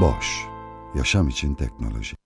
Boş, yaşam için teknoloji.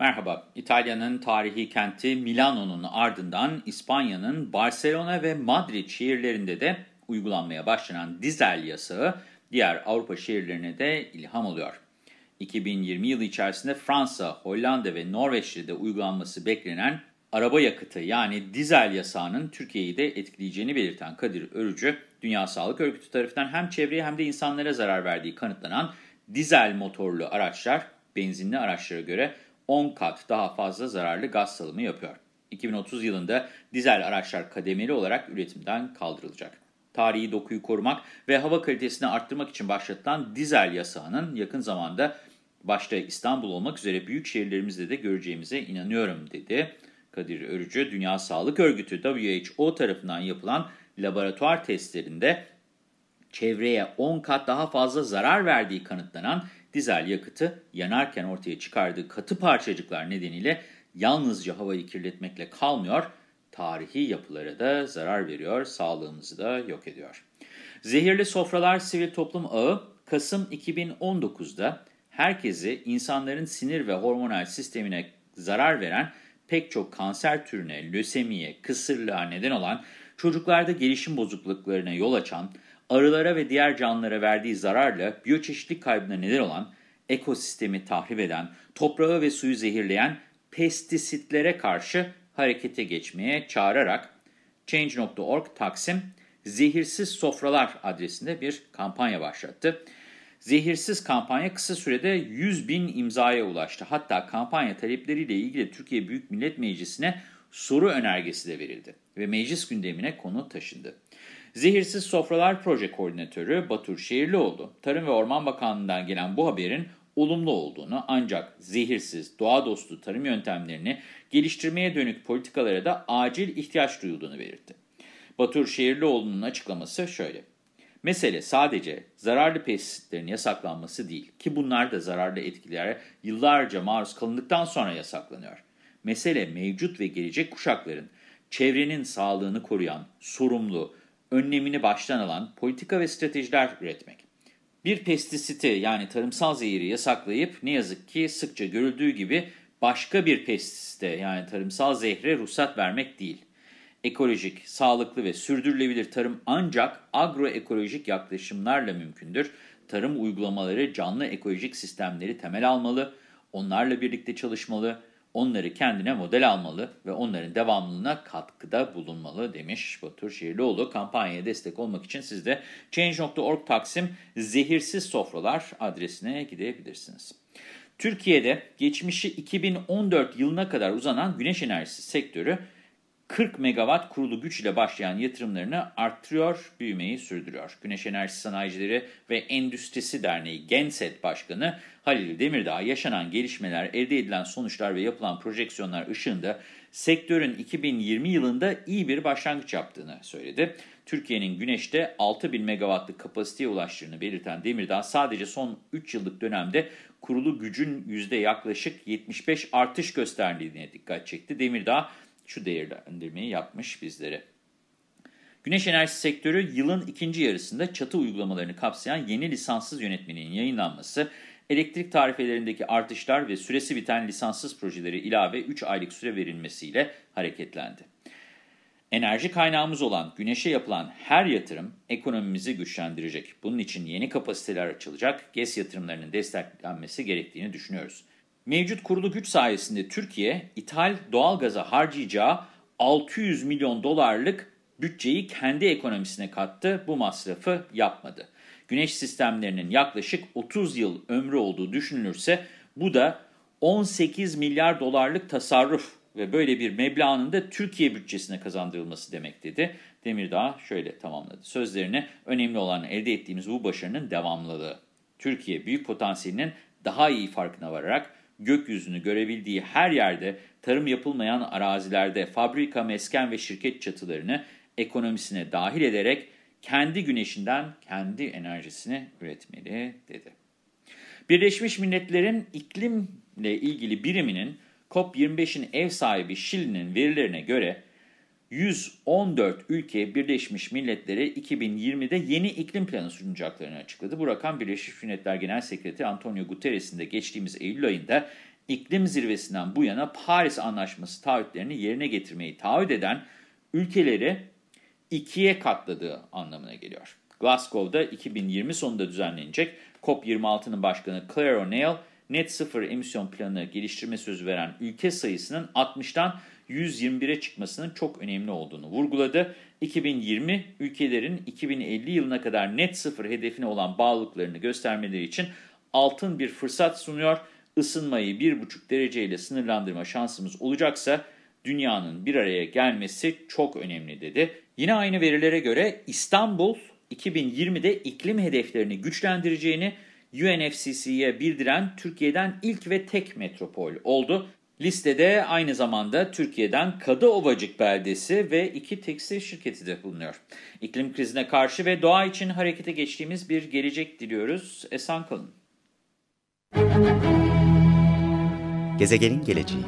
Merhaba, İtalya'nın tarihi kenti Milano'nun ardından İspanya'nın Barcelona ve Madrid şehirlerinde de uygulanmaya başlanan dizel yasağı diğer Avrupa şehirlerine de ilham oluyor. 2020 yılı içerisinde Fransa, Hollanda ve Norveç'te de uygulanması beklenen araba yakıtı yani dizel yasağının Türkiye'yi de etkileyeceğini belirten Kadir Örücü, Dünya Sağlık Örgütü tarafından hem çevreye hem de insanlara zarar verdiği kanıtlanan dizel motorlu araçlar benzinli araçlara göre 10 kat daha fazla zararlı gaz salımı yapıyor. 2030 yılında dizel araçlar kademeli olarak üretimden kaldırılacak. Tarihi dokuyu korumak ve hava kalitesini arttırmak için başlatılan dizel yasağının yakın zamanda başta İstanbul olmak üzere büyük şehirlerimizde de göreceğimize inanıyorum dedi. Kadir Örücü, Dünya Sağlık Örgütü WHO tarafından yapılan laboratuvar testlerinde çevreye 10 kat daha fazla zarar verdiği kanıtlanan dizel yakıtı yanarken ortaya çıkardığı katı parçacıklar nedeniyle yalnızca havayı kirletmekle kalmıyor, tarihi yapılara da zarar veriyor, sağlığımızı da yok ediyor. Zehirli Sofralar Sivil Toplum Ağı, Kasım 2019'da herkesi insanların sinir ve hormonal sistemine zarar veren pek çok kanser türüne, lösemiye, kısırlığa neden olan, çocuklarda gelişim bozukluklarına yol açan, arılara ve diğer canlılara verdiği zararla biyoçeşitlik kaybına neden olan, ekosistemi tahrip eden, toprağı ve suyu zehirleyen pestisitlere karşı harekete geçmeye çağırarak Change.org Taksim Zehirsiz Sofralar adresinde bir kampanya başlattı. Zehirsiz kampanya kısa sürede 100 bin imzaya ulaştı. Hatta kampanya talepleriyle ilgili Türkiye Büyük Millet Meclisi'ne soru önergesi de verildi ve meclis gündemine konu taşındı. Zehirsiz Sofralar Proje Koordinatörü Batur Şehirlioğlu, Tarım ve Orman Bakanlığı'ndan gelen bu haberin olumlu olduğunu ancak zehirsiz, doğa dostu tarım yöntemlerini geliştirmeye dönük politikalara da acil ihtiyaç duyulduğunu belirtti. Batur Şehirlioğlu'nun açıklaması şöyle. Mesele sadece zararlı pestisitlerin yasaklanması değil ki bunlar da zararlı etkilere yıllarca maruz kalındıktan sonra yasaklanıyor. Mesele mevcut ve gelecek kuşakların çevrenin sağlığını koruyan, sorumlu, önlemini baştan alan politika ve stratejiler üretmek. Bir pestisiti yani tarımsal zehiri yasaklayıp ne yazık ki sıkça görüldüğü gibi başka bir pestisite yani tarımsal zehre ruhsat vermek değil. Ekolojik, sağlıklı ve sürdürülebilir tarım ancak agroekolojik yaklaşımlarla mümkündür. Tarım uygulamaları canlı ekolojik sistemleri temel almalı, onlarla birlikte çalışmalı, onları kendine model almalı ve onların devamlılığına katkıda bulunmalı demiş Batur Şehirlioğlu. Kampanyaya destek olmak için siz de Change.org Taksim Zehirsiz Sofralar adresine gidebilirsiniz. Türkiye'de geçmişi 2014 yılına kadar uzanan güneş enerjisi sektörü 40 megawatt kurulu güç ile başlayan yatırımlarını arttırıyor, büyümeyi sürdürüyor. Güneş Enerjisi Sanayicileri ve Endüstrisi Derneği Genset Başkanı Halil Demirdağ yaşanan gelişmeler, elde edilen sonuçlar ve yapılan projeksiyonlar ışığında sektörün 2020 yılında iyi bir başlangıç yaptığını söyledi. Türkiye'nin güneşte 6000 megawattlık kapasiteye ulaştığını belirten Demirdağ sadece son 3 yıllık dönemde kurulu gücün yüzde yaklaşık 75 artış gösterdiğine dikkat çekti. Demirdağ şu değerlendirmeyi yapmış bizlere. Güneş enerjisi sektörü yılın ikinci yarısında çatı uygulamalarını kapsayan yeni lisanssız yönetmenin yayınlanması, elektrik tarifelerindeki artışlar ve süresi biten lisanssız projeleri ilave 3 aylık süre verilmesiyle hareketlendi. Enerji kaynağımız olan güneşe yapılan her yatırım ekonomimizi güçlendirecek. Bunun için yeni kapasiteler açılacak, GES yatırımlarının desteklenmesi gerektiğini düşünüyoruz. Mevcut kurulu güç sayesinde Türkiye, ithal doğalgaza harcayacağı 600 milyon dolarlık bütçeyi kendi ekonomisine kattı, bu masrafı yapmadı. Güneş sistemlerinin yaklaşık 30 yıl ömrü olduğu düşünülürse bu da 18 milyar dolarlık tasarruf ve böyle bir meblağın da Türkiye bütçesine kazandırılması demek dedi. Demirdağ şöyle tamamladı. Sözlerini önemli olan elde ettiğimiz bu başarının devamlılığı. Türkiye büyük potansiyelinin daha iyi farkına vararak gökyüzünü görebildiği her yerde tarım yapılmayan arazilerde fabrika, mesken ve şirket çatılarını ekonomisine dahil ederek kendi güneşinden kendi enerjisini üretmeli dedi. Birleşmiş Milletler'in iklimle ilgili biriminin COP25'in ev sahibi Şili'nin verilerine göre 114 ülke Birleşmiş Milletler'e 2020'de yeni iklim planı sunacaklarını açıkladı. Bu rakam Birleşmiş Milletler Genel Sekreteri Antonio Guterres'in de geçtiğimiz Eylül ayında iklim zirvesinden bu yana Paris Anlaşması taahhütlerini yerine getirmeyi taahhüt eden ülkeleri ikiye katladığı anlamına geliyor. Glasgow'da 2020 sonunda düzenlenecek COP26'nın başkanı Claire O'Neill, net sıfır emisyon planı geliştirme sözü veren ülke sayısının 60'tan 121'e çıkmasının çok önemli olduğunu vurguladı. 2020 ülkelerin 2050 yılına kadar net sıfır hedefine olan bağlılıklarını göstermeleri için altın bir fırsat sunuyor. Isınmayı 1,5 dereceyle sınırlandırma şansımız olacaksa dünyanın bir araya gelmesi çok önemli dedi. Yine aynı verilere göre İstanbul 2020'de iklim hedeflerini güçlendireceğini UNFCC'ye bildiren Türkiye'den ilk ve tek metropol oldu. Listede aynı zamanda Türkiye'den Kadıovacık beldesi ve iki tekstil şirketi de bulunuyor. İklim krizine karşı ve doğa için harekete geçtiğimiz bir gelecek diliyoruz. Esen kalın. Gezegenin geleceği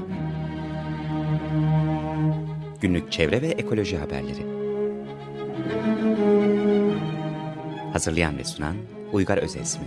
Günlük çevre ve ekoloji haberleri Hazırlayan ve sunan Uygar Özesmi